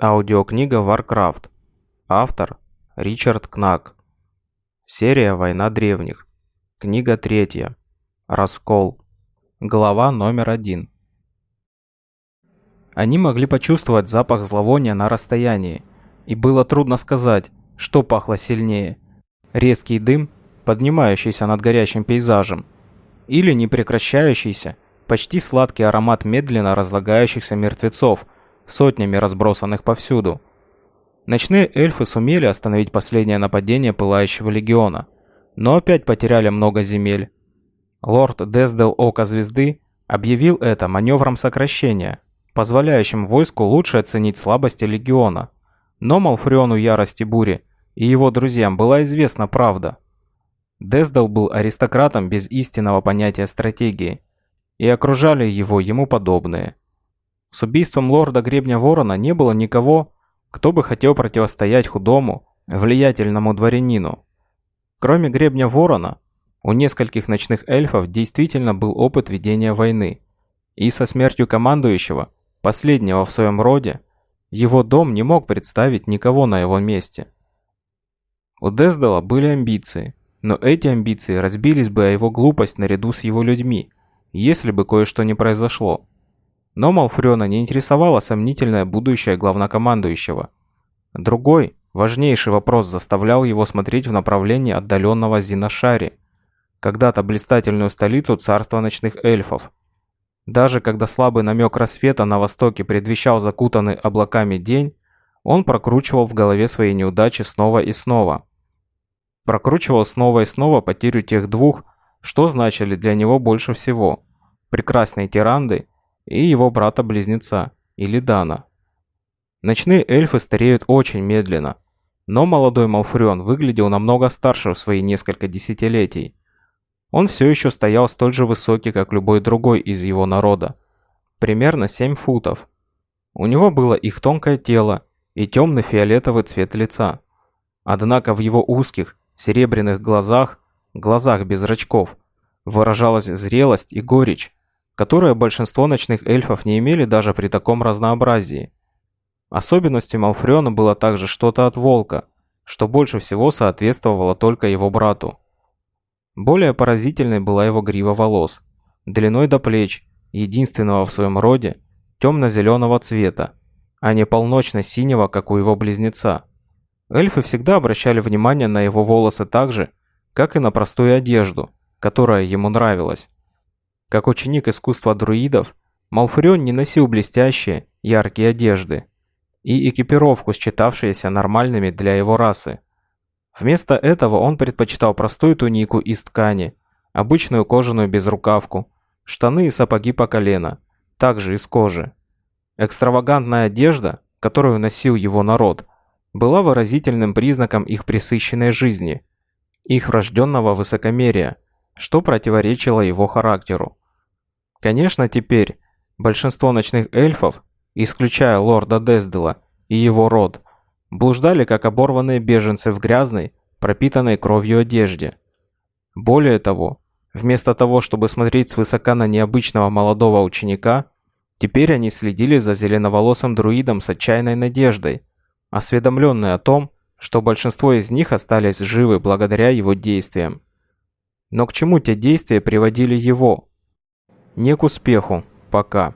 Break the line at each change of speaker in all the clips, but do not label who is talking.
Аудиокнига Warcraft. Автор Ричард Кнак. Серия «Война древних». Книга третья. Раскол. Глава номер один. Они могли почувствовать запах зловония на расстоянии, и было трудно сказать, что пахло сильнее. Резкий дым, поднимающийся над горящим пейзажем, или непрекращающийся, почти сладкий аромат медленно разлагающихся мертвецов – сотнями разбросанных повсюду. Ночные эльфы сумели остановить последнее нападение Пылающего Легиона, но опять потеряли много земель. Лорд Дездел Ока Звезды объявил это маневром сокращения, позволяющим войску лучше оценить слабости Легиона. Но Малфриону Ярости Бури и его друзьям была известна правда. Дездел был аристократом без истинного понятия стратегии, и окружали его ему подобные. С убийством лорда Гребня Ворона не было никого, кто бы хотел противостоять худому, влиятельному дворянину. Кроме Гребня Ворона, у нескольких ночных эльфов действительно был опыт ведения войны. И со смертью командующего, последнего в своем роде, его дом не мог представить никого на его месте. У Дездала были амбиции, но эти амбиции разбились бы о его глупость наряду с его людьми, если бы кое-что не произошло. Но Малфрена не интересовало сомнительное будущее главнокомандующего. Другой, важнейший вопрос заставлял его смотреть в направлении отдаленного Зиношари, когда-то блистательную столицу царства ночных эльфов. Даже когда слабый намек рассвета на востоке предвещал закутанный облаками день, он прокручивал в голове свои неудачи снова и снова. Прокручивал снова и снова потерю тех двух, что значили для него больше всего – прекрасной тиранды и его брата-близнеца, Илидана. Ночные эльфы стареют очень медленно, но молодой Малфурион выглядел намного старше в свои несколько десятилетий. Он все еще стоял столь же высокий, как любой другой из его народа, примерно 7 футов. У него было их тонкое тело и темный фиолетовый цвет лица. Однако в его узких, серебряных глазах, глазах без зрачков, выражалась зрелость и горечь, которое большинство ночных эльфов не имели даже при таком разнообразии. Особенностью Малфрена было также что-то от волка, что больше всего соответствовало только его брату. Более поразительной была его грива волос, длиной до плеч, единственного в своем роде, темно-зеленого цвета, а не полночно-синего, как у его близнеца. Эльфы всегда обращали внимание на его волосы так же, как и на простую одежду, которая ему нравилась. Как ученик искусства друидов, Малфурион не носил блестящие, яркие одежды и экипировку, считавшиеся нормальными для его расы. Вместо этого он предпочитал простую тунику из ткани, обычную кожаную безрукавку, штаны и сапоги по колено, также из кожи. Экстравагантная одежда, которую носил его народ, была выразительным признаком их пресыщенной жизни, их врожденного высокомерия – что противоречило его характеру. Конечно, теперь большинство ночных эльфов, исключая лорда Дездела и его род, блуждали как оборванные беженцы в грязной, пропитанной кровью одежде. Более того, вместо того, чтобы смотреть свысока на необычного молодого ученика, теперь они следили за зеленоволосым друидом с отчаянной надеждой, осведомленные о том, что большинство из них остались живы благодаря его действиям. Но к чему те действия приводили его? Не к успеху, пока.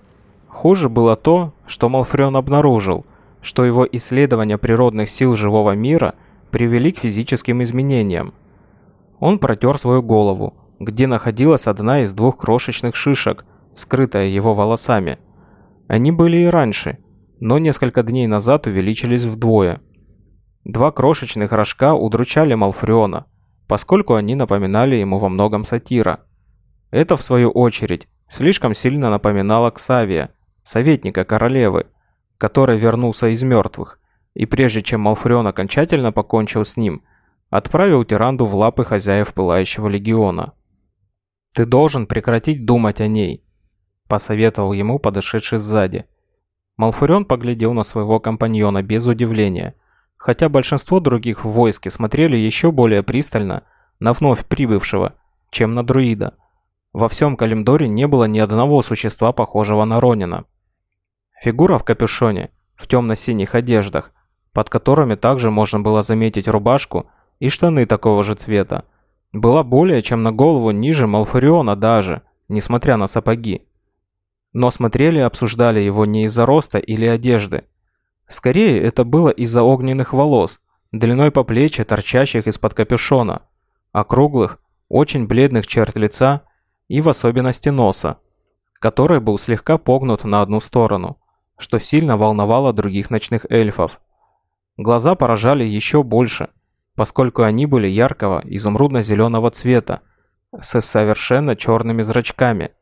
Хуже было то, что Малфрен обнаружил, что его исследования природных сил живого мира привели к физическим изменениям. Он протер свою голову, где находилась одна из двух крошечных шишек, скрытая его волосами. Они были и раньше, но несколько дней назад увеличились вдвое. Два крошечных рожка удручали Малфриона, поскольку они напоминали ему во многом сатира. Это, в свою очередь, слишком сильно напоминало Ксавия, советника королевы, который вернулся из мертвых, и прежде чем Малфрен окончательно покончил с ним, отправил Тиранду в лапы хозяев Пылающего Легиона. «Ты должен прекратить думать о ней», – посоветовал ему подошедший сзади. Малфурион поглядел на своего компаньона без удивления, хотя большинство других в войске смотрели еще более пристально на вновь прибывшего, чем на друида. Во всем Калимдоре не было ни одного существа, похожего на Ронина. Фигура в капюшоне, в темно-синих одеждах, под которыми также можно было заметить рубашку и штаны такого же цвета. Была более чем на голову ниже Малфуриона даже, несмотря на сапоги. Но смотрели и обсуждали его не из-за роста или одежды. Скорее, это было из-за огненных волос, длиной по плечи, торчащих из-под капюшона, округлых, очень бледных черт лица и в особенности носа, который был слегка погнут на одну сторону, что сильно волновало других ночных эльфов. Глаза поражали еще больше, поскольку они были яркого изумрудно-зеленого цвета, с совершенно черными зрачками.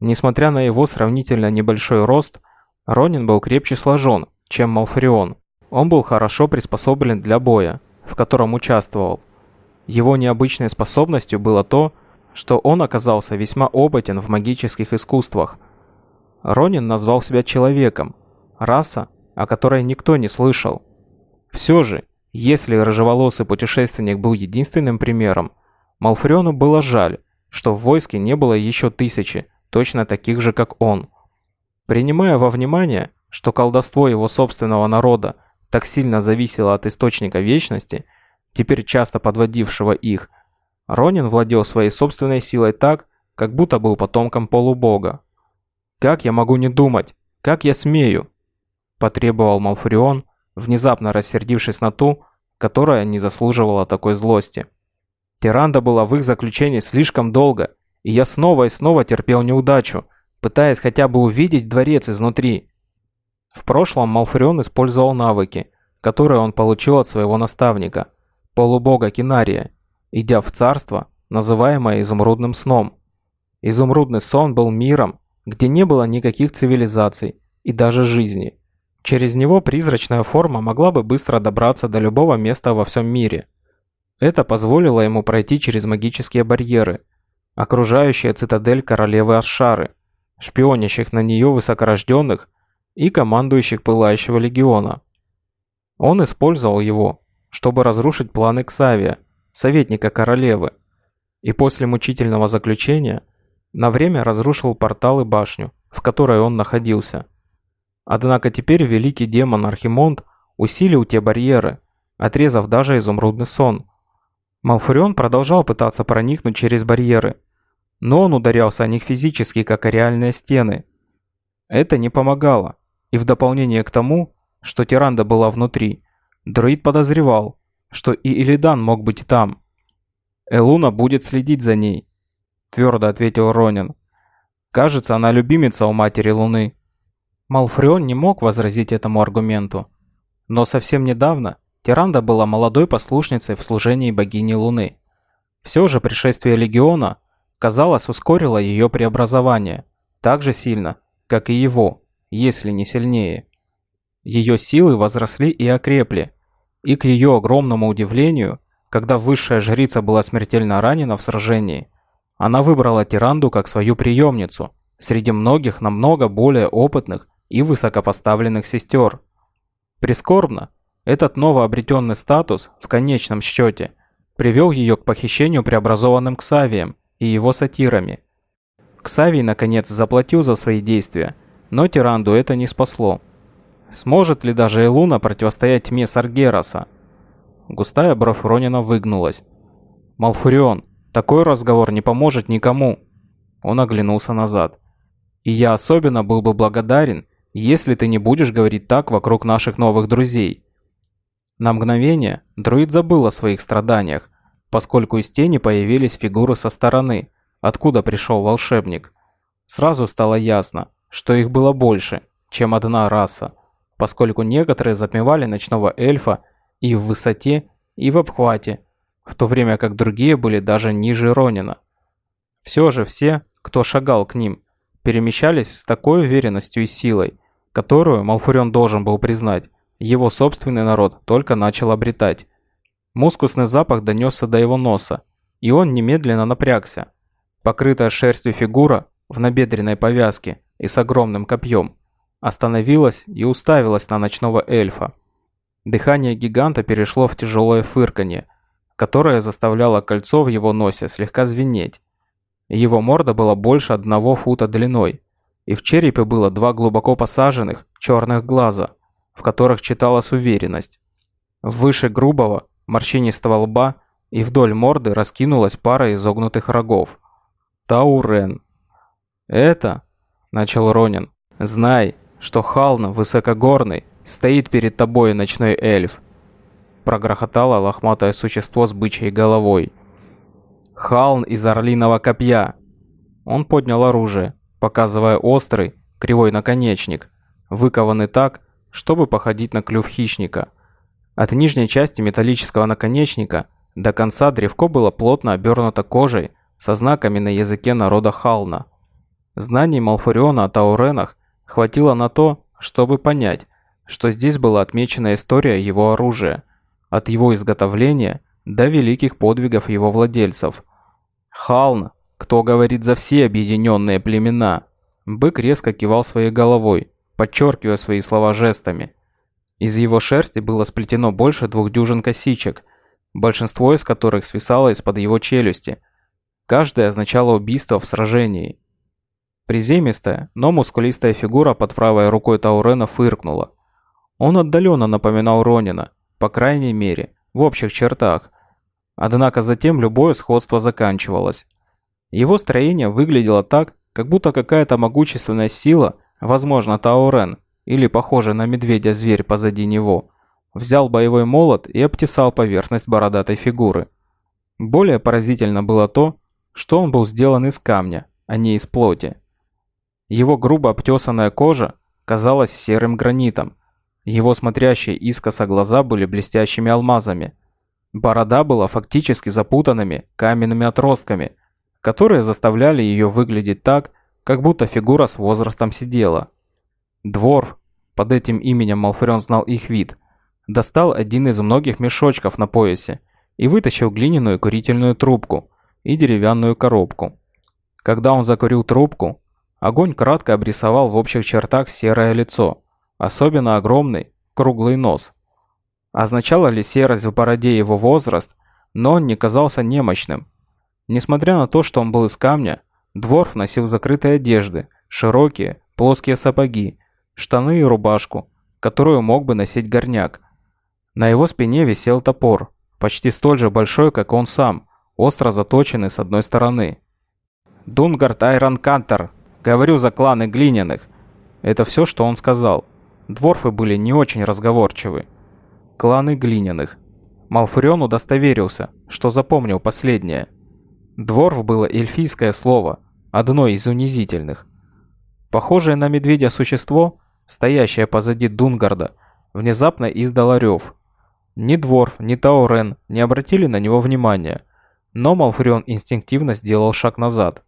Несмотря на его сравнительно небольшой рост, Ронин был крепче сложен, чем Малфарион. Он был хорошо приспособлен для боя, в котором участвовал. Его необычной способностью было то, что он оказался весьма опытен в магических искусствах. Ронин назвал себя человеком, раса, о которой никто не слышал. Все же, если рыжеволосый путешественник был единственным примером, Малфриону было жаль, что в войске не было еще тысячи, точно таких же, как он. Принимая во внимание, что колдовство его собственного народа так сильно зависело от источника вечности, теперь часто подводившего их, Ронин владел своей собственной силой так, как будто был потомком полубога. «Как я могу не думать? Как я смею?» – потребовал Малфурион, внезапно рассердившись на ту, которая не заслуживала такой злости. Тиранда была в их заключении слишком долго, и я снова и снова терпел неудачу, пытаясь хотя бы увидеть дворец изнутри. В прошлом Малфурион использовал навыки, которые он получил от своего наставника, полубога Кинария, идя в царство, называемое изумрудным сном. Изумрудный сон был миром, где не было никаких цивилизаций и даже жизни. Через него призрачная форма могла бы быстро добраться до любого места во всем мире. Это позволило ему пройти через магические барьеры, окружающие цитадель королевы Ашшары, шпионящих на нее высокорожденных и командующих Пылающего легиона. Он использовал его, чтобы разрушить планы Ксавия, советника королевы, и после мучительного заключения на время разрушил портал и башню, в которой он находился. Однако теперь великий демон Архимонд усилил те барьеры, отрезав даже изумрудный сон. Малфурион продолжал пытаться проникнуть через барьеры, но он ударялся о них физически, как о реальные стены. Это не помогало, и в дополнение к тому, что Тиранда была внутри, друид подозревал, что и Илидан мог быть там. «Элуна будет следить за ней», – твердо ответил Ронин. «Кажется, она любимица у Матери Луны». Малфреон не мог возразить этому аргументу. Но совсем недавно Тиранда была молодой послушницей в служении богини Луны. Все же пришествие Легиона, казалось, ускорило ее преобразование так же сильно, как и его, если не сильнее. Ее силы возросли и окрепли, и к ее огромному удивлению, когда высшая жрица была смертельно ранена в сражении, она выбрала Тиранду как свою приемницу среди многих намного более опытных и высокопоставленных сестер. Прискорбно, этот новообретенный статус в конечном счете привел ее к похищению преобразованным Ксавием и его сатирами. Ксавий, наконец, заплатил за свои действия, но Тиранду это не спасло. Сможет ли даже Элуна противостоять тьме Саргераса? Густая бровь Ронина выгнулась. «Малфурион, такой разговор не поможет никому!» Он оглянулся назад. «И я особенно был бы благодарен, если ты не будешь говорить так вокруг наших новых друзей». На мгновение друид забыл о своих страданиях, поскольку из тени появились фигуры со стороны, откуда пришел волшебник. Сразу стало ясно, что их было больше, чем одна раса поскольку некоторые затмевали ночного эльфа и в высоте, и в обхвате, в то время как другие были даже ниже Ронина. Все же все, кто шагал к ним, перемещались с такой уверенностью и силой, которую Малфурион должен был признать, его собственный народ только начал обретать. Мускусный запах донесся до его носа, и он немедленно напрягся. Покрытая шерстью фигура в набедренной повязке и с огромным копьем остановилась и уставилась на ночного эльфа. Дыхание гиганта перешло в тяжелое фырканье, которое заставляло кольцо в его носе слегка звенеть. Его морда была больше одного фута длиной, и в черепе было два глубоко посаженных черных глаза, в которых читалась уверенность. Выше грубого, морщинистого лба и вдоль морды раскинулась пара изогнутых рогов. Таурен. «Это», — начал Ронин, — «знай, что Хална высокогорный, стоит перед тобой ночной эльф». Прогрохотало лохматое существо с бычьей головой. «Халн из орлиного копья». Он поднял оружие, показывая острый, кривой наконечник, выкованный так, чтобы походить на клюв хищника. От нижней части металлического наконечника до конца древко было плотно обернуто кожей со знаками на языке народа Хална. Знаний Малфуриона о тауренах хватило на то, чтобы понять, что здесь была отмечена история его оружия, от его изготовления до великих подвигов его владельцев. Халн, кто говорит за все объединенные племена. Бык резко кивал своей головой, подчеркивая свои слова жестами. Из его шерсти было сплетено больше двух дюжин косичек, большинство из которых свисало из-под его челюсти. Каждая означала убийство в сражении. Приземистая, но мускулистая фигура под правой рукой Таурена фыркнула. Он отдаленно напоминал Ронина, по крайней мере, в общих чертах. Однако затем любое сходство заканчивалось. Его строение выглядело так, как будто какая-то могущественная сила, возможно, Таурен, или похожий на медведя зверь позади него, взял боевой молот и обтесал поверхность бородатой фигуры. Более поразительно было то, что он был сделан из камня, а не из плоти. Его грубо обтесанная кожа казалась серым гранитом, его смотрящие искоса глаза были блестящими алмазами. Борода была фактически запутанными каменными отростками, которые заставляли ее выглядеть так, как будто фигура с возрастом сидела. Дворф, под этим именем Малфрен знал их вид, достал один из многих мешочков на поясе и вытащил глиняную курительную трубку и деревянную коробку. Когда он закурил трубку, огонь кратко обрисовал в общих чертах серое лицо – особенно огромный, круглый нос. Означала ли серость в бороде его возраст, но он не казался немощным. Несмотря на то, что он был из камня, Дворф носил закрытые одежды, широкие, плоские сапоги, штаны и рубашку, которую мог бы носить горняк. На его спине висел топор, почти столь же большой, как он сам, остро заточенный с одной стороны. «Дунгард Айрон Кантер! Говорю за кланы глиняных!» Это все, что он сказал. Дворфы были не очень разговорчивы. Кланы глиняных. Малфурион удостоверился, что запомнил последнее. Дворф было эльфийское слово, одно из унизительных. Похожее на медведя существо, стоящее позади Дунгарда, внезапно издало рев. Ни Дворф, ни Таурен не обратили на него внимания, но Малфурион инстинктивно сделал шаг назад.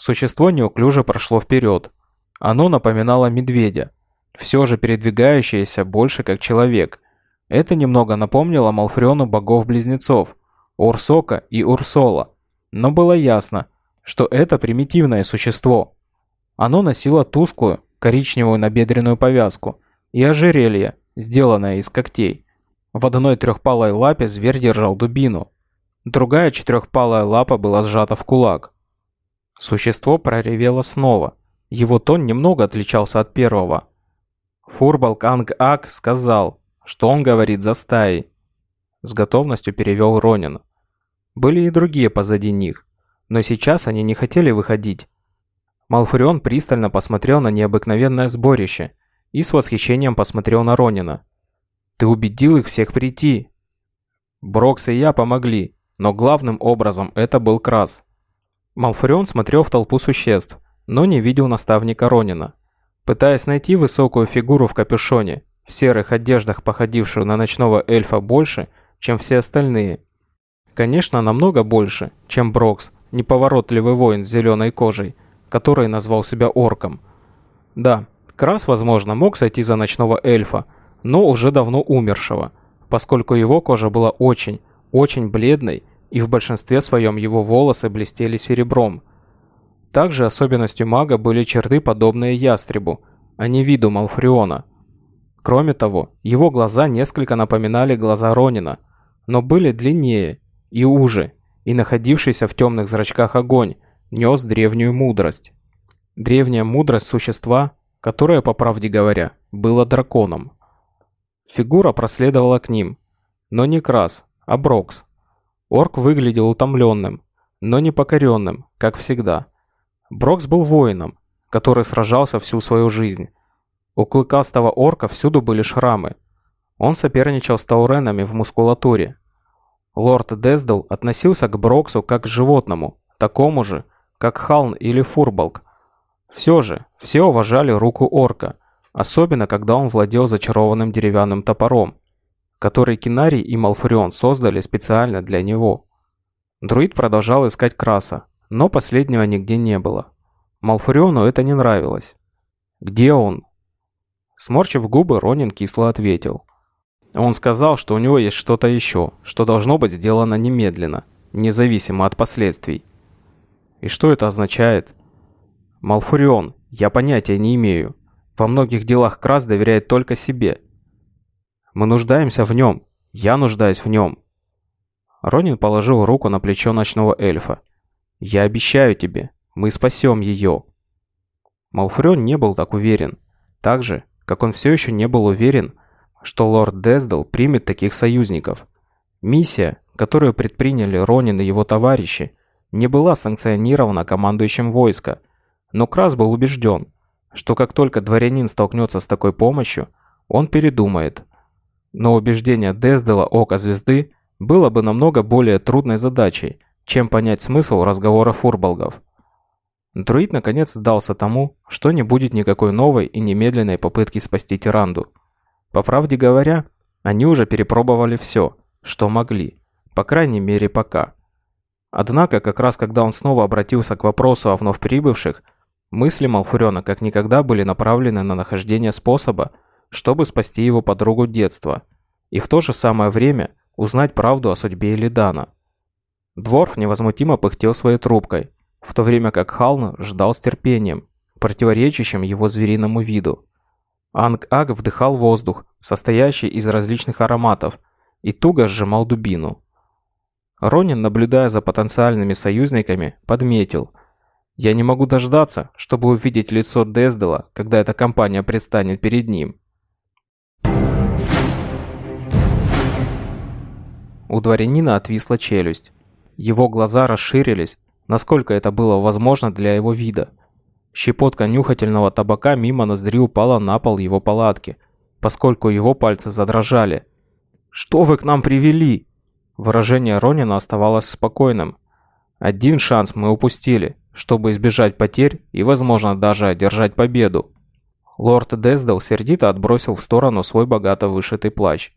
Существо неуклюже прошло вперед. Оно напоминало медведя, все же передвигающаяся больше как человек. Это немного напомнило Малфриону богов-близнецов, Урсока и Урсола. Но было ясно, что это примитивное существо. Оно носило тусклую, коричневую набедренную повязку и ожерелье, сделанное из когтей. В одной трехпалой лапе зверь держал дубину. Другая четырехпалая лапа была сжата в кулак. Существо проревело снова. Его тон немного отличался от первого. Фурбал Канг-Ак сказал, что он говорит за стаей. С готовностью перевел Ронин. Были и другие позади них, но сейчас они не хотели выходить. Малфурион пристально посмотрел на необыкновенное сборище и с восхищением посмотрел на Ронина. «Ты убедил их всех прийти!» Брокс и я помогли, но главным образом это был Крас. Малфурион смотрел в толпу существ, но не видел наставника Ронина пытаясь найти высокую фигуру в капюшоне, в серых одеждах, походившую на ночного эльфа больше, чем все остальные. Конечно, намного больше, чем Брокс, неповоротливый воин с зеленой кожей, который назвал себя орком. Да, Крас, возможно, мог сойти за ночного эльфа, но уже давно умершего, поскольку его кожа была очень, очень бледной, и в большинстве своем его волосы блестели серебром – также особенностью мага были черты, подобные ястребу, а не виду Малфриона. Кроме того, его глаза несколько напоминали глаза Ронина, но были длиннее и уже, и находившийся в темных зрачках огонь нес древнюю мудрость. Древняя мудрость существа, которое, по правде говоря, было драконом. Фигура проследовала к ним. Но не Крас, а Брокс. Орк выглядел утомленным, но не покоренным, как всегда. Брокс был воином, который сражался всю свою жизнь. У клыкастого орка всюду были шрамы. Он соперничал с тауренами в мускулатуре. Лорд Дездел относился к Броксу как к животному, такому же, как Халн или Фурбалк. Все же, все уважали руку орка, особенно когда он владел зачарованным деревянным топором, который Кинарий и Малфурион создали специально для него. Друид продолжал искать Краса, но последнего нигде не было. Малфуриону это не нравилось. «Где он?» Сморчив губы, Ронин кисло ответил. Он сказал, что у него есть что-то еще, что должно быть сделано немедленно, независимо от последствий. И что это означает? Малфурион, я понятия не имею. Во многих делах Крас доверяет только себе. Мы нуждаемся в нем. Я нуждаюсь в нем. Ронин положил руку на плечо ночного эльфа. «Я обещаю тебе, мы спасем ее». Малфурион не был так уверен. Так же, как он все еще не был уверен, что лорд Дездал примет таких союзников. Миссия, которую предприняли Ронин и его товарищи, не была санкционирована командующим войска, но Крас был убежден, что как только дворянин столкнется с такой помощью, он передумает. Но убеждение Дездела Ока Звезды было бы намного более трудной задачей, чем понять смысл разговора фурболгов. Друид наконец сдался тому, что не будет никакой новой и немедленной попытки спасти Тиранду. По правде говоря, они уже перепробовали все, что могли, по крайней мере пока. Однако, как раз когда он снова обратился к вопросу о вновь прибывших, мысли Малфурена как никогда были направлены на нахождение способа, чтобы спасти его подругу детства, и в то же самое время узнать правду о судьбе Элидана. Дворф невозмутимо пыхтел своей трубкой, в то время как Халн ждал с терпением, противоречащим его звериному виду. Анг-Аг вдыхал воздух, состоящий из различных ароматов, и туго сжимал дубину. Ронин, наблюдая за потенциальными союзниками, подметил. «Я не могу дождаться, чтобы увидеть лицо Дездела, когда эта компания предстанет перед ним». У дворянина отвисла челюсть. Его глаза расширились, насколько это было возможно для его вида. Щепотка нюхательного табака мимо ноздри упала на пол его палатки, поскольку его пальцы задрожали. «Что вы к нам привели?» Выражение Ронина оставалось спокойным. «Один шанс мы упустили, чтобы избежать потерь и, возможно, даже одержать победу». Лорд Дездал сердито отбросил в сторону свой богато вышитый плащ.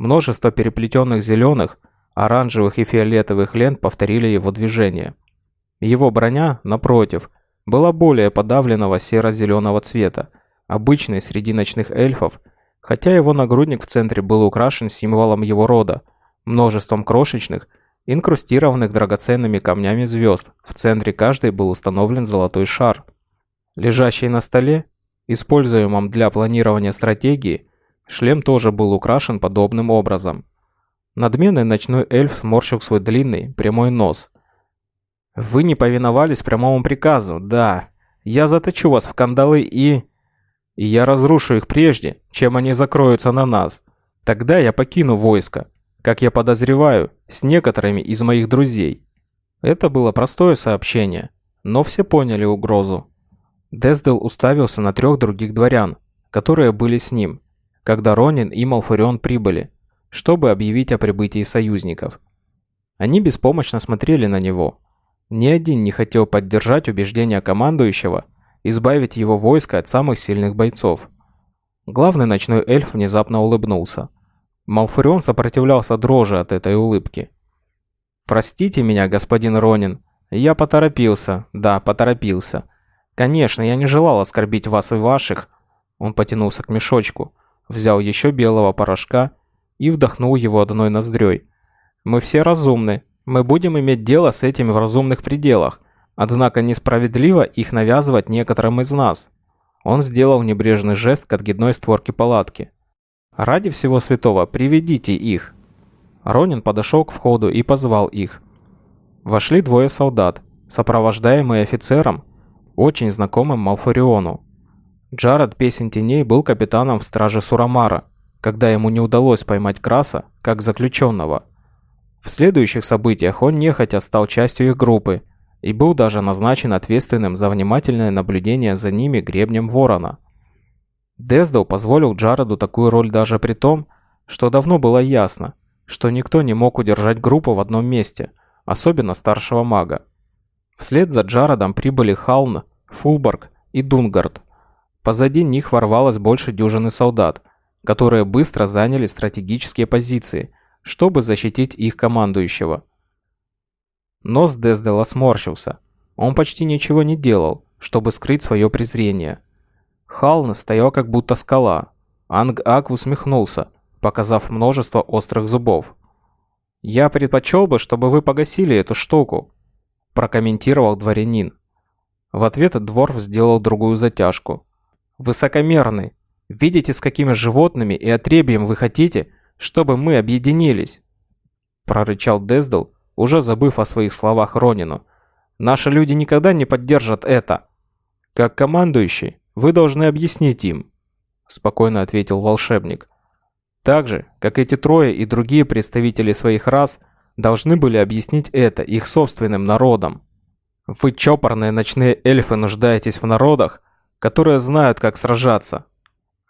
Множество переплетенных зеленых, оранжевых и фиолетовых лент повторили его движение. Его броня, напротив, была более подавленного серо-зеленого цвета, обычной среди ночных эльфов, хотя его нагрудник в центре был украшен символом его рода, множеством крошечных, инкрустированных драгоценными камнями звезд, в центре каждой был установлен золотой шар. Лежащий на столе, используемом для планирования стратегии, шлем тоже был украшен подобным образом. Надменный ночной эльф сморщил свой длинный, прямой нос – вы не повиновались прямому приказу, да. Я заточу вас в кандалы и... И я разрушу их прежде, чем они закроются на нас. Тогда я покину войско, как я подозреваю, с некоторыми из моих друзей. Это было простое сообщение, но все поняли угрозу. Дездел уставился на трех других дворян, которые были с ним, когда Ронин и Малфурион прибыли, чтобы объявить о прибытии союзников. Они беспомощно смотрели на него, ни один не хотел поддержать убеждения командующего избавить его войско от самых сильных бойцов. Главный ночной эльф внезапно улыбнулся. Малфурион сопротивлялся дрожи от этой улыбки. «Простите меня, господин Ронин, я поторопился, да, поторопился. Конечно, я не желал оскорбить вас и ваших». Он потянулся к мешочку, взял еще белого порошка и вдохнул его одной ноздрёй. «Мы все разумны, мы будем иметь дело с этими в разумных пределах, однако несправедливо их навязывать некоторым из нас. Он сделал небрежный жест к отгидной створке палатки. «Ради всего святого, приведите их!» Ронин подошел к входу и позвал их. Вошли двое солдат, сопровождаемые офицером, очень знакомым Малфариону. Джаред Песен Теней был капитаном в страже Сурамара, когда ему не удалось поймать Краса как заключенного. В следующих событиях он нехотя стал частью их группы и был даже назначен ответственным за внимательное наблюдение за ними гребнем ворона. Дездал позволил Джареду такую роль даже при том, что давно было ясно, что никто не мог удержать группу в одном месте, особенно старшего мага. Вслед за Джаредом прибыли Халн, Фулборг и Дунгард. Позади них ворвалось больше дюжины солдат, которые быстро заняли стратегические позиции, чтобы защитить их командующего. Нос Дездела сморщился. Он почти ничего не делал, чтобы скрыть свое презрение. Халн стоял как будто скала. Анг-Ак усмехнулся, показав множество острых зубов. «Я предпочел бы, чтобы вы погасили эту штуку», прокомментировал дворянин. В ответ Дворф сделал другую затяжку. «Высокомерный. Видите, с какими животными и отребьем вы хотите, чтобы мы объединились?» Прорычал Дездл, уже забыв о своих словах Ронину. «Наши люди никогда не поддержат это. Как командующий, вы должны объяснить им», спокойно ответил волшебник. Так же, как эти трое и другие представители своих рас должны были объяснить это их собственным народам. Вы чопорные ночные эльфы нуждаетесь в народах, которые знают, как сражаться.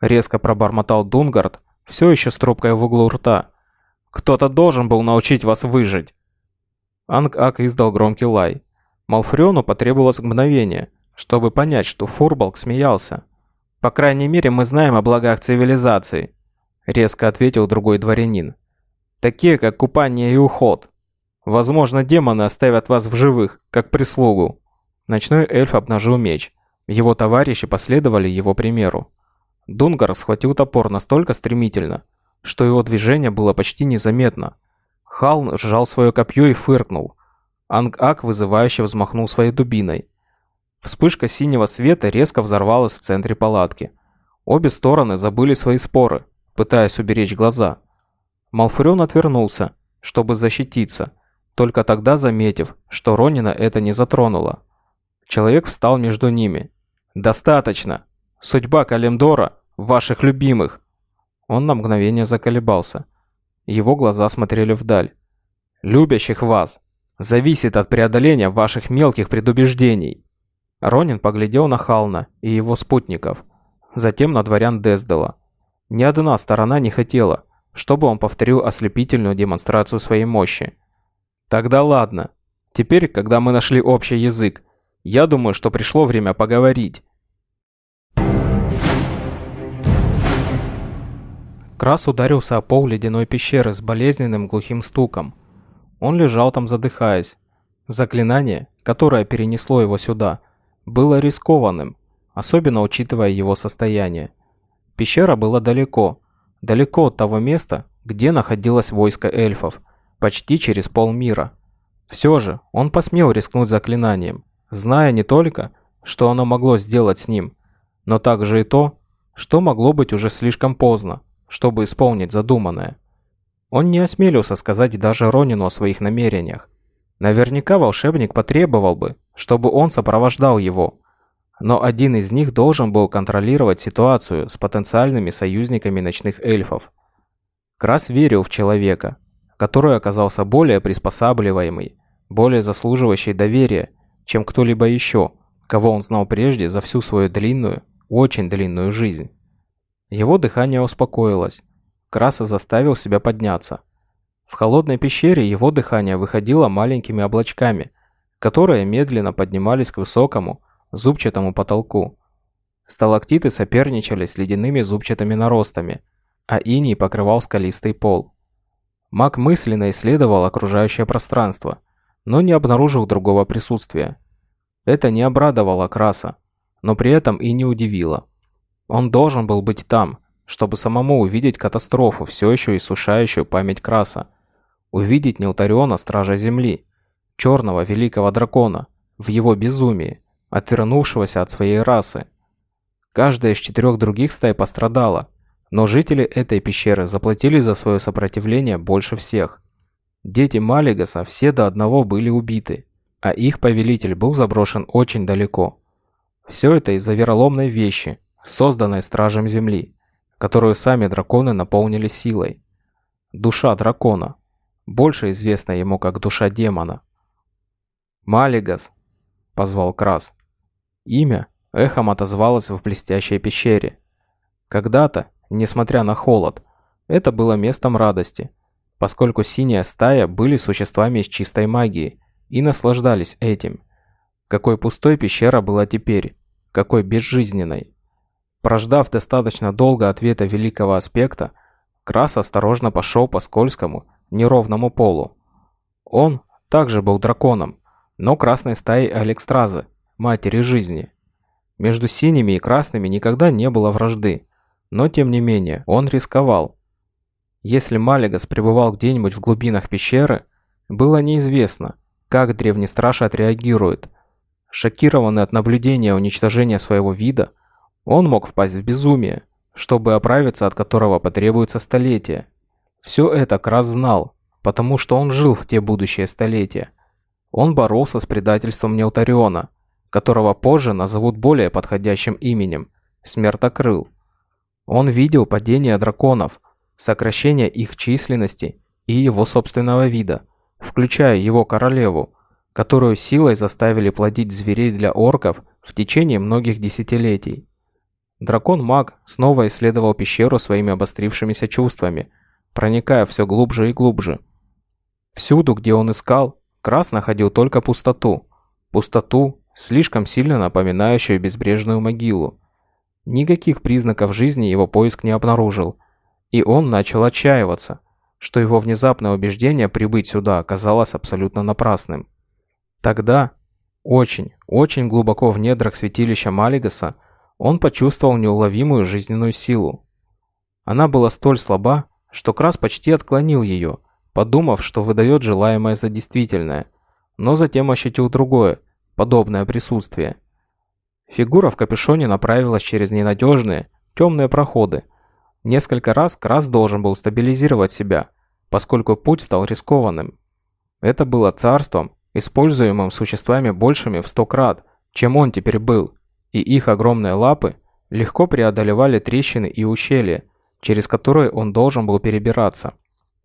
Резко пробормотал Дунгард, все еще с трубкой в углу рта. Кто-то должен был научить вас выжить. Анг-Ак издал громкий лай. Малфриону потребовалось мгновение, чтобы понять, что Фурбалк смеялся. «По крайней мере, мы знаем о благах цивилизации», — резко ответил другой дворянин. «Такие, как купание и уход. Возможно, демоны оставят вас в живых, как прислугу. Ночной эльф обнажил меч. Его товарищи последовали его примеру. Дунгар схватил топор настолько стремительно, что его движение было почти незаметно. Халн сжал свое копье и фыркнул. Анг-Ак вызывающе взмахнул своей дубиной. Вспышка синего света резко взорвалась в центре палатки. Обе стороны забыли свои споры, пытаясь уберечь глаза. Малфурион отвернулся, чтобы защититься, только тогда заметив, что Ронина это не затронуло. Человек встал между ними. «Достаточно! Судьба Калимдора ваших любимых!» Он на мгновение заколебался. Его глаза смотрели вдаль. «Любящих вас! Зависит от преодоления ваших мелких предубеждений!» Ронин поглядел на Хална и его спутников, затем на дворян Дездела. Ни одна сторона не хотела, чтобы он повторил ослепительную демонстрацию своей мощи. Тогда ладно. Теперь, когда мы нашли общий язык, я думаю, что пришло время поговорить. Крас ударился о пол ледяной пещеры с болезненным глухим стуком. Он лежал там, задыхаясь. Заклинание, которое перенесло его сюда, было рискованным, особенно учитывая его состояние. Пещера была далеко, далеко от того места, где находилось войско эльфов – почти через полмира. Все же он посмел рискнуть заклинанием, зная не только, что оно могло сделать с ним, но также и то, что могло быть уже слишком поздно, чтобы исполнить задуманное. Он не осмелился сказать даже Ронину о своих намерениях. Наверняка волшебник потребовал бы, чтобы он сопровождал его, но один из них должен был контролировать ситуацию с потенциальными союзниками ночных эльфов. Крас верил в человека, который оказался более приспосабливаемый, более заслуживающий доверия, чем кто-либо еще, кого он знал прежде за всю свою длинную, очень длинную жизнь. Его дыхание успокоилось. Краса заставил себя подняться. В холодной пещере его дыхание выходило маленькими облачками, которые медленно поднимались к высокому, зубчатому потолку. Сталактиты соперничали с ледяными зубчатыми наростами, а иней покрывал скалистый пол. Маг мысленно исследовал окружающее пространство, но не обнаружил другого присутствия. Это не обрадовало Краса, но при этом и не удивило. Он должен был быть там, чтобы самому увидеть катастрофу, все еще иссушающую память Краса. Увидеть Неутариона Стража Земли, черного великого дракона, в его безумии, отвернувшегося от своей расы. Каждая из четырех других стай пострадала, но жители этой пещеры заплатили за свое сопротивление больше всех. Дети Малигаса все до одного были убиты, а их повелитель был заброшен очень далеко. Все это из-за вероломной вещи, созданной Стражем Земли, которую сами драконы наполнили силой. Душа дракона, больше известна ему как душа демона. «Малигас!» – позвал Крас. Имя эхом отозвалось в блестящей пещере. Когда-то, несмотря на холод, это было местом радости, поскольку синяя стая были существами с чистой магией и наслаждались этим. Какой пустой пещера была теперь, какой безжизненной. Прождав достаточно долго ответа великого аспекта, Крас осторожно пошел по скользкому, неровному полу. Он также был драконом, но красной стаей Алекстразы, матери жизни. Между синими и красными никогда не было вражды, но тем не менее он рисковал. Если Малигас пребывал где-нибудь в глубинах пещеры, было неизвестно, как древний страж отреагирует. Шокированный от наблюдения уничтожения своего вида, он мог впасть в безумие, чтобы оправиться от которого потребуется столетия. Все это Крас знал, потому что он жил в те будущие столетия. Он боролся с предательством Неутариона, которого позже назовут более подходящим именем – Смертокрыл. Он видел падение драконов, сокращение их численности и его собственного вида, включая его королеву, которую силой заставили плодить зверей для орков в течение многих десятилетий. Дракон-маг снова исследовал пещеру своими обострившимися чувствами, проникая все глубже и глубже. Всюду, где он искал, Крас находил только пустоту. Пустоту, слишком сильно напоминающую безбрежную могилу. Никаких признаков жизни его поиск не обнаружил, и он начал отчаиваться, что его внезапное убеждение прибыть сюда оказалось абсолютно напрасным. Тогда, очень, очень глубоко в недрах святилища Малигаса, он почувствовал неуловимую жизненную силу. Она была столь слаба, что Крас почти отклонил ее, подумав, что выдает желаемое за действительное, но затем ощутил другое, подобное присутствие. Фигура в капюшоне направилась через ненадежные, темные проходы. Несколько раз Крас должен был стабилизировать себя, поскольку путь стал рискованным. Это было царством, используемым существами большими в сто крат, чем он теперь был и их огромные лапы легко преодолевали трещины и ущелья, через которые он должен был перебираться.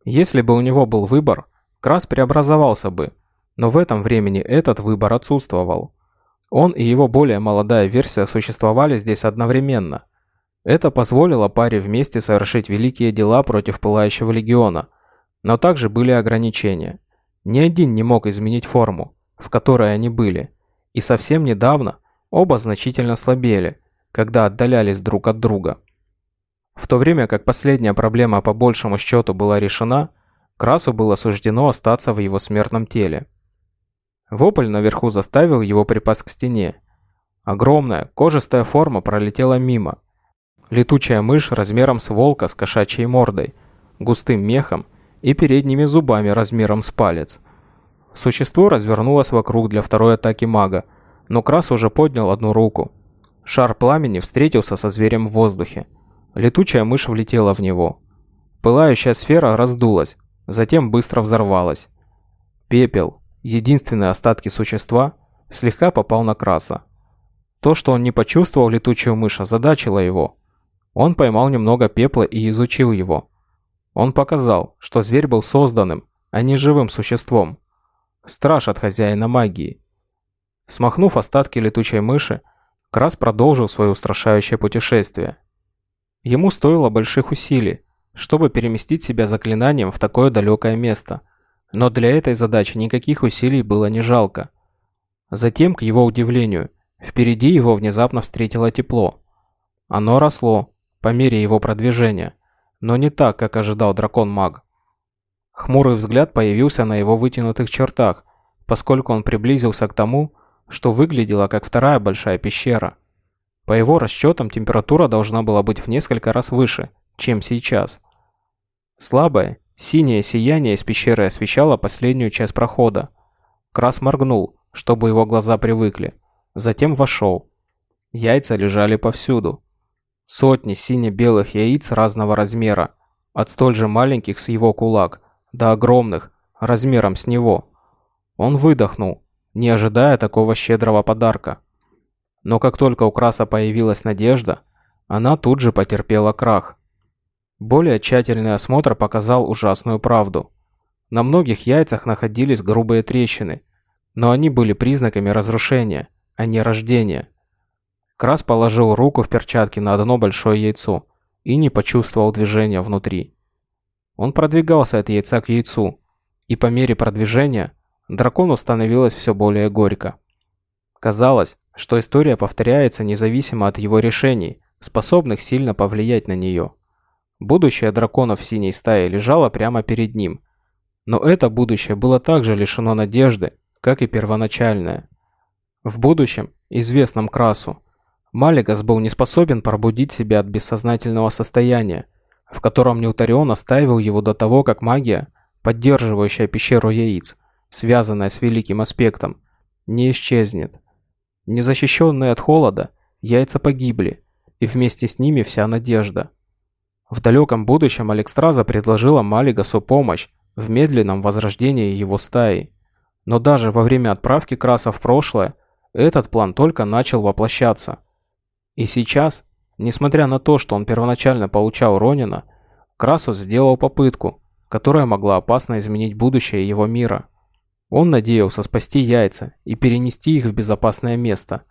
Если бы у него был выбор, Крас преобразовался бы, но в этом времени этот выбор отсутствовал. Он и его более молодая версия существовали здесь одновременно. Это позволило паре вместе совершить великие дела против Пылающего Легиона, но также были ограничения. Ни один не мог изменить форму, в которой они были, и совсем недавно Оба значительно слабели, когда отдалялись друг от друга. В то время как последняя проблема по большему счету была решена, Красу было суждено остаться в его смертном теле. Вопль наверху заставил его припасть к стене. Огромная, кожистая форма пролетела мимо. Летучая мышь размером с волка с кошачьей мордой, густым мехом и передними зубами размером с палец. Существо развернулось вокруг для второй атаки мага, но Крас уже поднял одну руку. Шар пламени встретился со зверем в воздухе. Летучая мышь влетела в него. Пылающая сфера раздулась, затем быстро взорвалась. Пепел, единственные остатки существа, слегка попал на Краса. То, что он не почувствовал летучую мышь, озадачило его. Он поймал немного пепла и изучил его. Он показал, что зверь был созданным, а не живым существом. Страж от хозяина магии. Смахнув остатки летучей мыши, Крас продолжил свое устрашающее путешествие. Ему стоило больших усилий, чтобы переместить себя заклинанием в такое далекое место, но для этой задачи никаких усилий было не жалко. Затем, к его удивлению, впереди его внезапно встретило тепло. Оно росло, по мере его продвижения, но не так, как ожидал дракон-маг. Хмурый взгляд появился на его вытянутых чертах, поскольку он приблизился к тому, что выглядело как вторая большая пещера. По его расчетам, температура должна была быть в несколько раз выше, чем сейчас. Слабое, синее сияние из пещеры освещало последнюю часть прохода. Крас моргнул, чтобы его глаза привыкли. Затем вошел. Яйца лежали повсюду. Сотни сине-белых яиц разного размера, от столь же маленьких с его кулак, до огромных, размером с него. Он выдохнул, не ожидая такого щедрого подарка. Но как только у Краса появилась надежда, она тут же потерпела крах. Более тщательный осмотр показал ужасную правду. На многих яйцах находились грубые трещины, но они были признаками разрушения, а не рождения. Крас положил руку в перчатки на одно большое яйцо и не почувствовал движения внутри. Он продвигался от яйца к яйцу, и по мере продвижения дракону становилось все более горько. Казалось, что история повторяется независимо от его решений, способных сильно повлиять на нее. Будущее драконов синей стае лежало прямо перед ним, но это будущее было также лишено надежды, как и первоначальное. В будущем, известном Красу, Малигас был не способен пробудить себя от бессознательного состояния, в котором Неутарион оставил его до того, как магия, поддерживающая пещеру яиц, связанная с великим аспектом, не исчезнет. Незащищенные от холода, яйца погибли, и вместе с ними вся надежда. В далеком будущем Алекстраза предложила Малигасу помощь в медленном возрождении его стаи. Но даже во время отправки Краса в прошлое, этот план только начал воплощаться. И сейчас, несмотря на то, что он первоначально получал Ронина, Красус сделал попытку, которая могла опасно изменить будущее его мира. Он надеялся спасти яйца и перенести их в безопасное место.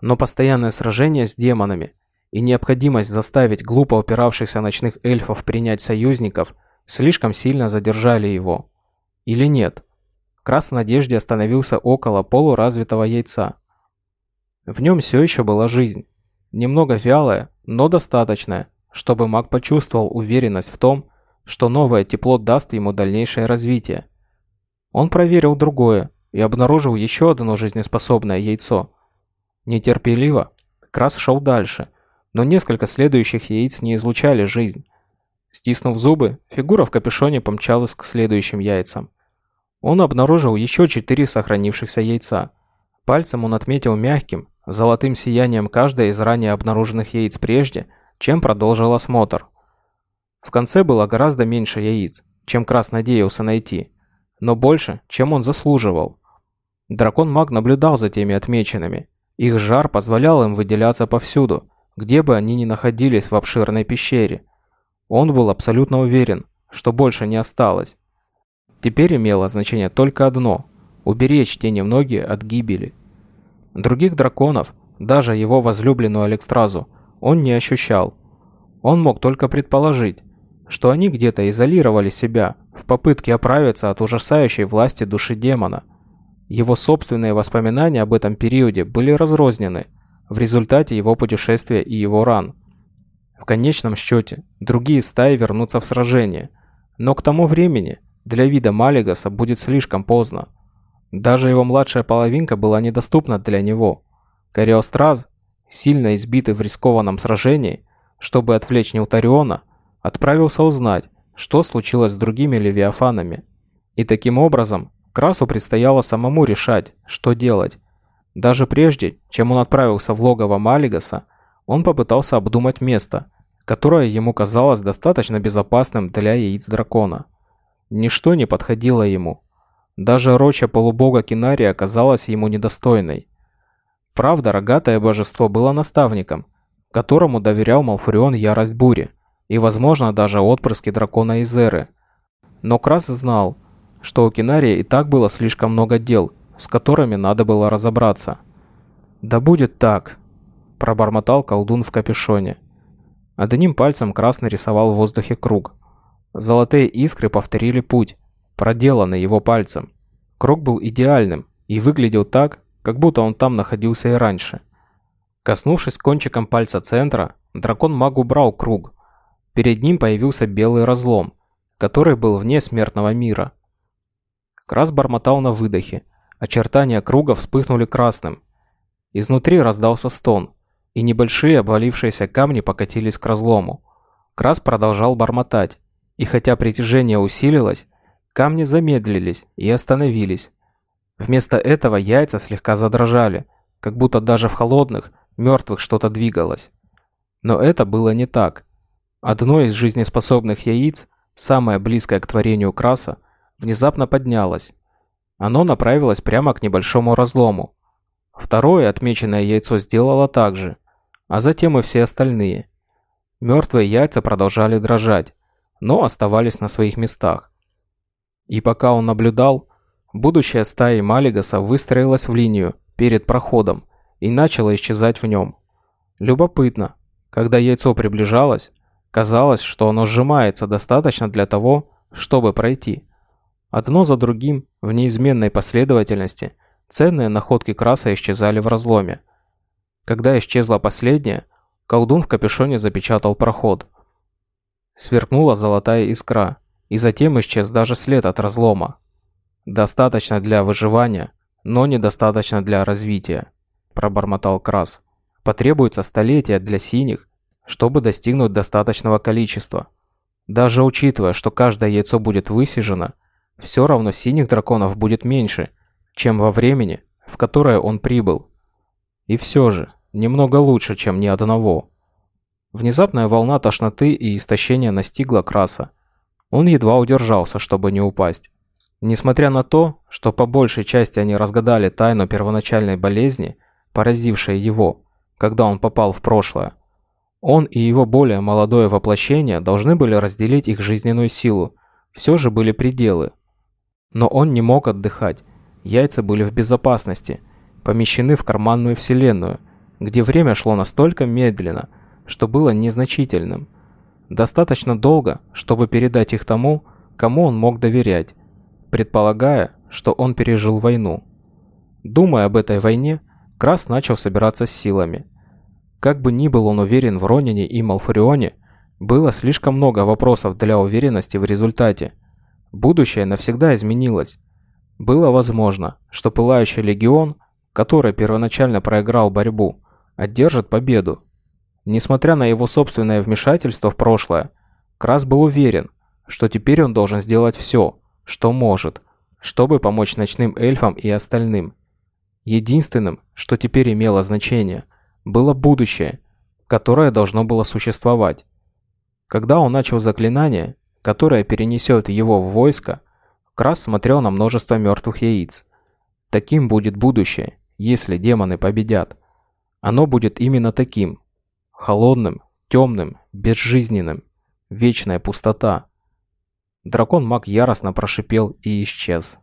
Но постоянное сражение с демонами и необходимость заставить глупо упиравшихся ночных эльфов принять союзников слишком сильно задержали его. Или нет? Крас в надежде остановился около полуразвитого яйца. В нем все еще была жизнь. Немного вялая, но достаточная, чтобы маг почувствовал уверенность в том, что новое тепло даст ему дальнейшее развитие. Он проверил другое и обнаружил еще одно жизнеспособное яйцо. Нетерпеливо, Крас шел дальше, но несколько следующих яиц не излучали жизнь. Стиснув зубы, фигура в капюшоне помчалась к следующим яйцам. Он обнаружил еще четыре сохранившихся яйца. Пальцем он отметил мягким, золотым сиянием каждое из ранее обнаруженных яиц прежде, чем продолжил осмотр. В конце было гораздо меньше яиц, чем Крас надеялся найти, но больше, чем он заслуживал. Дракон-маг наблюдал за теми отмеченными. Их жар позволял им выделяться повсюду, где бы они ни находились в обширной пещере. Он был абсолютно уверен, что больше не осталось. Теперь имело значение только одно – уберечь те немногие от гибели. Других драконов, даже его возлюбленную Алекстразу, он не ощущал. Он мог только предположить, что они где-то изолировали себя в попытке оправиться от ужасающей власти души демона. Его собственные воспоминания об этом периоде были разрознены в результате его путешествия и его ран. В конечном счете, другие стаи вернутся в сражение, но к тому времени для вида Малигаса будет слишком поздно. Даже его младшая половинка была недоступна для него. Кориостраз, сильно избитый в рискованном сражении, чтобы отвлечь Неутариона, отправился узнать, что случилось с другими левиафанами. И таким образом, Красу предстояло самому решать, что делать. Даже прежде, чем он отправился в логово Малигаса, он попытался обдумать место, которое ему казалось достаточно безопасным для яиц дракона. Ничто не подходило ему. Даже роча полубога Кинария оказалась ему недостойной. Правда, рогатое божество было наставником, которому доверял Малфурион ярость бури, и, возможно, даже отпрыски дракона Изеры. Но Крас знал, что у Кинария и так было слишком много дел, с которыми надо было разобраться. «Да будет так», – пробормотал колдун в капюшоне. Одним пальцем Крас нарисовал в воздухе круг. Золотые искры повторили путь, проделанный его пальцем. Круг был идеальным и выглядел так, как будто он там находился и раньше. Коснувшись кончиком пальца центра, дракон-маг убрал круг – Перед ним появился белый разлом, который был вне смертного мира. Крас бормотал на выдохе. Очертания круга вспыхнули красным. Изнутри раздался стон, и небольшие обвалившиеся камни покатились к разлому. Крас продолжал бормотать, и хотя притяжение усилилось, камни замедлились и остановились. Вместо этого яйца слегка задрожали, как будто даже в холодных, мертвых что-то двигалось. Но это было не так. Одно из жизнеспособных яиц, самое близкое к творению краса, внезапно поднялось. Оно направилось прямо к небольшому разлому. Второе отмеченное яйцо сделало так же, а затем и все остальные. Мертвые яйца продолжали дрожать, но оставались на своих местах. И пока он наблюдал, будущая стая Малигаса выстроилась в линию перед проходом и начала исчезать в нем. Любопытно, когда яйцо приближалось, казалось, что оно сжимается достаточно для того, чтобы пройти. Одно за другим, в неизменной последовательности, ценные находки краса исчезали в разломе. Когда исчезла последняя, колдун в капюшоне запечатал проход. Сверкнула золотая искра, и затем исчез даже след от разлома. Достаточно для выживания, но недостаточно для развития, пробормотал Крас. Потребуется столетия для синих, чтобы достигнуть достаточного количества. Даже учитывая, что каждое яйцо будет высижено, все равно синих драконов будет меньше, чем во времени, в которое он прибыл. И все же, немного лучше, чем ни одного. Внезапная волна тошноты и истощения настигла Краса. Он едва удержался, чтобы не упасть. Несмотря на то, что по большей части они разгадали тайну первоначальной болезни, поразившей его, когда он попал в прошлое, он и его более молодое воплощение должны были разделить их жизненную силу, все же были пределы. Но он не мог отдыхать, яйца были в безопасности, помещены в карманную вселенную, где время шло настолько медленно, что было незначительным. Достаточно долго, чтобы передать их тому, кому он мог доверять, предполагая, что он пережил войну. Думая об этой войне, Крас начал собираться с силами. Как бы ни был он уверен в Ронине и Малфурионе, было слишком много вопросов для уверенности в результате. Будущее навсегда изменилось. Было возможно, что Пылающий Легион, который первоначально проиграл борьбу, одержит победу. Несмотря на его собственное вмешательство в прошлое, Крас был уверен, что теперь он должен сделать все, что может, чтобы помочь ночным эльфам и остальным. Единственным, что теперь имело значение, было будущее, которое должно было существовать. Когда он начал заклинание, которое перенесет его в войско, Крас смотрел на множество мертвых яиц. Таким будет будущее, если демоны победят. Оно будет именно таким. Холодным, темным, безжизненным. Вечная пустота. Дракон-маг яростно прошипел и исчез.